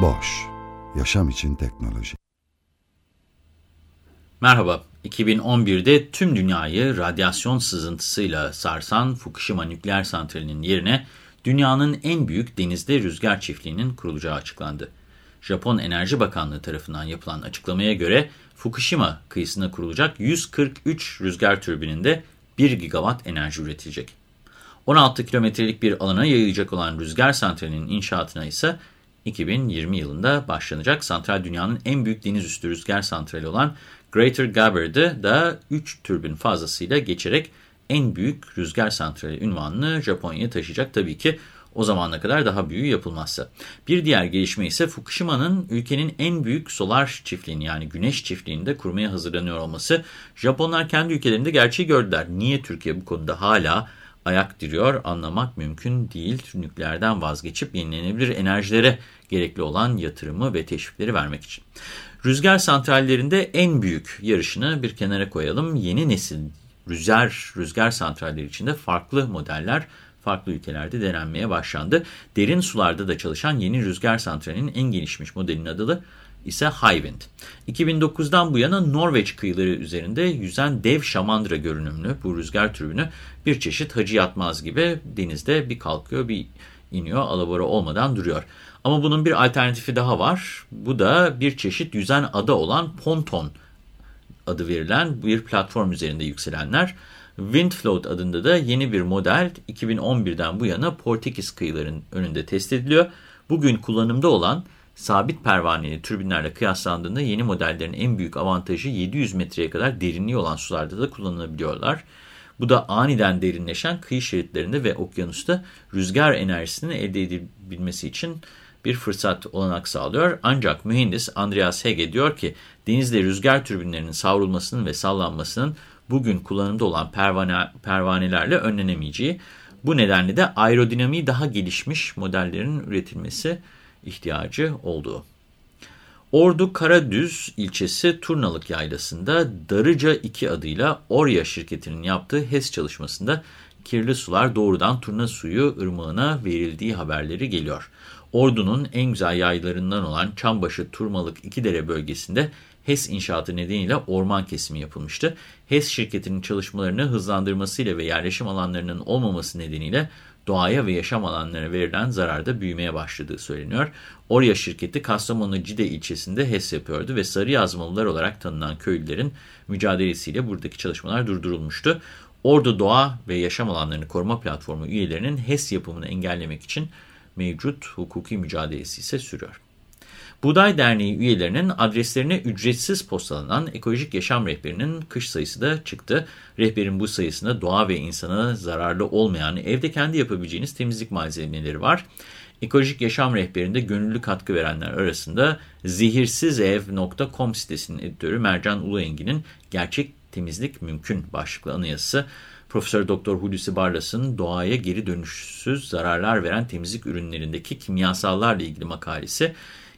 Boş, yaşam için teknoloji. Merhaba, 2011'de tüm dünyayı radyasyon sızıntısıyla sarsan Fukushima nükleer santralinin yerine dünyanın en büyük denizde rüzgar çiftliğinin kurulacağı açıklandı. Japon Enerji Bakanlığı tarafından yapılan açıklamaya göre Fukushima kıyısına kurulacak 143 rüzgar türbininde 1 gigawatt enerji üretilecek. 16 kilometrelik bir alana yayılacak olan rüzgar santralinin inşaatına ise 2020 yılında başlanacak. Santral dünyanın en büyük deniz üstü rüzgar santrali olan Greater Gabbard'ı da 3 türbin fazlasıyla geçerek en büyük rüzgar santrali ünvanını Japonya'ya taşıyacak. Tabii ki o zamana kadar daha büyüğü yapılmazsa. Bir diğer gelişme ise Fukushima'nın ülkenin en büyük solar çiftliğini yani güneş çiftliğini de kurmaya hazırlanıyor olması. Japonlar kendi ülkelerinde gerçeği gördüler. Niye Türkiye bu konuda hala ayak diriyor anlamak mümkün değil. Nükleerden vazgeçip yenilenebilir enerjilere gerekli olan yatırımı ve teşvikleri vermek için. Rüzgar santrallerinde en büyük yarışını bir kenara koyalım. Yeni nesil rüzgar, rüzgar santralleri içinde farklı modeller farklı ülkelerde denenmeye başlandı. Derin sularda da çalışan yeni rüzgar santralinin en gelişmiş modelinin adı ise Hywind. 2009'dan bu yana Norveç kıyıları üzerinde yüzen dev şamandıra görünümlü bu rüzgar türbünü bir çeşit hacı yatmaz gibi denizde bir kalkıyor bir iniyor alabora olmadan duruyor. Ama bunun bir alternatifi daha var. Bu da bir çeşit yüzen ada olan ponton adı verilen bir platform üzerinde yükselenler. Windfloat adında da yeni bir model 2011'den bu yana Portekiz kıyılarının önünde test ediliyor. Bugün kullanımda olan sabit pervaneli türbinlerle kıyaslandığında yeni modellerin en büyük avantajı 700 metreye kadar derinliği olan sularda da kullanılabiliyorlar. Bu da aniden derinleşen kıyı şeritlerinde ve okyanusta rüzgar enerjisinin elde edilebilmesi için bir fırsat olanak sağlıyor. Ancak mühendis Andreas Hege diyor ki denizde rüzgar türbinlerinin savrulmasının ve sallanmasının bugün kullanımda olan pervane, pervanelerle önlenemeyeceği, bu nedenle de aerodinamiği daha gelişmiş modellerin üretilmesi ihtiyacı olduğu. Ordu Karadüz ilçesi Turnalık Yaylası'nda Darıca 2 adıyla Orya şirketinin yaptığı HES çalışmasında kirli sular doğrudan turna suyu ırmağına verildiği haberleri geliyor. Ordu'nun en güzel yaylarından olan Çambaşı Turmalık İkidere bölgesinde HES inşaatı nedeniyle orman kesimi yapılmıştı. HES şirketinin çalışmalarını hızlandırmasıyla ve yerleşim alanlarının olmaması nedeniyle doğaya ve yaşam alanlarına verilen zararda büyümeye başladığı söyleniyor. Orya şirketi Kastamonu Cide ilçesinde HES yapıyordu ve sarı yazmalılar olarak tanınan köylülerin mücadelesiyle buradaki çalışmalar durdurulmuştu. Ordu Doğa ve Yaşam Alanlarını Koruma Platformu üyelerinin HES yapımını engellemek için mevcut hukuki mücadelesi ise sürüyor. Buğday Derneği üyelerinin adreslerine ücretsiz postalanan ekolojik yaşam rehberinin kış sayısı da çıktı. Rehberin bu sayısında doğa ve insana zararlı olmayan evde kendi yapabileceğiniz temizlik malzemeleri var. Ekolojik Yaşam Rehberi'nde gönüllü katkı verenler arasında zehirsizev.com sitesinin editörü Mercan Uluengin'in Gerçek Temizlik Mümkün başlıklı anayası, Profesör Doktor Hulusi Barlas'ın doğaya geri dönüşsüz zararlar veren temizlik ürünlerindeki kimyasallarla ilgili makalesi,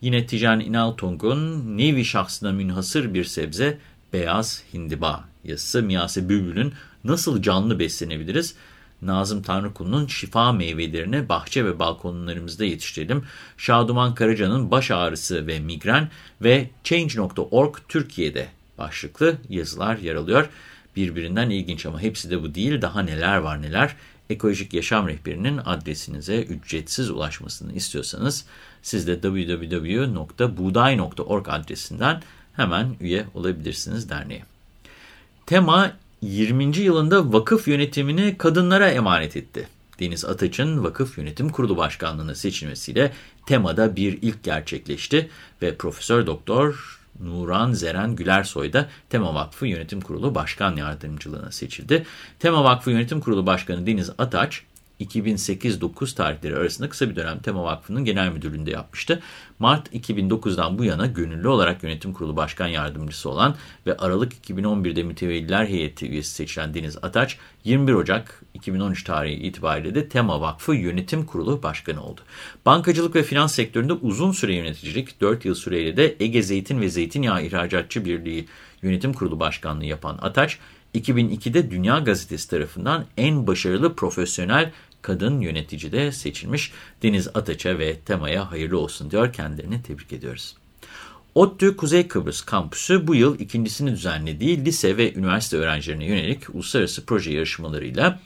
Yine Tijan İnaltong'un nevi şahsına münhasır bir sebze beyaz hindiba yazısı Miyase Bülbül'ün Nasıl Canlı Beslenebiliriz? Nazım Tanrıkulu'nun şifa meyvelerini bahçe ve balkonlarımızda yetiştirelim. Şaduman Karaca'nın baş ağrısı ve migren ve Change.org Türkiye'de başlıklı yazılar yer alıyor. Birbirinden ilginç ama hepsi de bu değil. Daha neler var neler. Ekolojik Yaşam Rehberi'nin adresinize ücretsiz ulaşmasını istiyorsanız siz de www.buğday.org adresinden hemen üye olabilirsiniz derneğe. Tema 20. yılında vakıf yönetimini kadınlara emanet etti. Deniz Ataç'ın Vakıf Yönetim Kurulu Başkanlığı'na seçilmesiyle temada bir ilk gerçekleşti ve Profesör Doktor Nuran Zeren Gülersoy da Tema Vakfı Yönetim Kurulu Başkan Yardımcılığına seçildi. Tema Vakfı Yönetim Kurulu Başkanı Deniz Ataç, 2008-9 tarihleri arasında kısa bir dönem Tema Vakfı'nın genel müdürlüğünde yapmıştı. Mart 2009'dan bu yana gönüllü olarak yönetim kurulu başkan yardımcısı olan ve Aralık 2011'de mütevelliler heyeti üyesi seçilen Deniz Ataç, 21 Ocak 2013 tarihi itibariyle de Tema Vakfı Yönetim Kurulu Başkanı oldu. Bankacılık ve finans sektöründe uzun süre yöneticilik, 4 yıl süreyle de Ege Zeytin ve Zeytinyağı İhracatçı Birliği Yönetim Kurulu Başkanlığı yapan Ataç, 2002'de Dünya Gazetesi tarafından en başarılı profesyonel kadın yönetici de seçilmiş. Deniz Ataç'a ve Tema'ya hayırlı olsun diyor. Kendilerini tebrik ediyoruz. ODTÜ Kuzey Kıbrıs Kampüsü bu yıl ikincisini düzenlediği lise ve üniversite öğrencilerine yönelik uluslararası proje yarışmalarıyla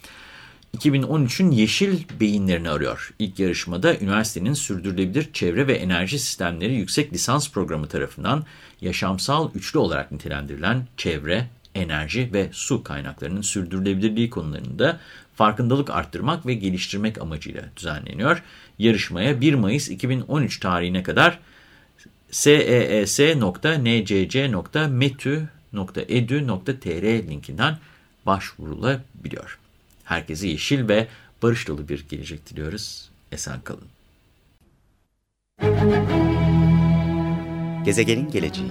2013'ün yeşil beyinlerini arıyor. İlk yarışmada üniversitenin sürdürülebilir çevre ve enerji sistemleri yüksek lisans programı tarafından yaşamsal üçlü olarak nitelendirilen çevre, enerji ve su kaynaklarının sürdürülebilirliği konularında farkındalık arttırmak ve geliştirmek amacıyla düzenleniyor. Yarışmaya 1 Mayıs 2013 tarihine kadar sees.ncc.metü.edu.tr linkinden başvurulabiliyor. Herkese yeşil ve barış dolu bir gelecek diliyoruz. Esen kalın. Gezegenin geleceği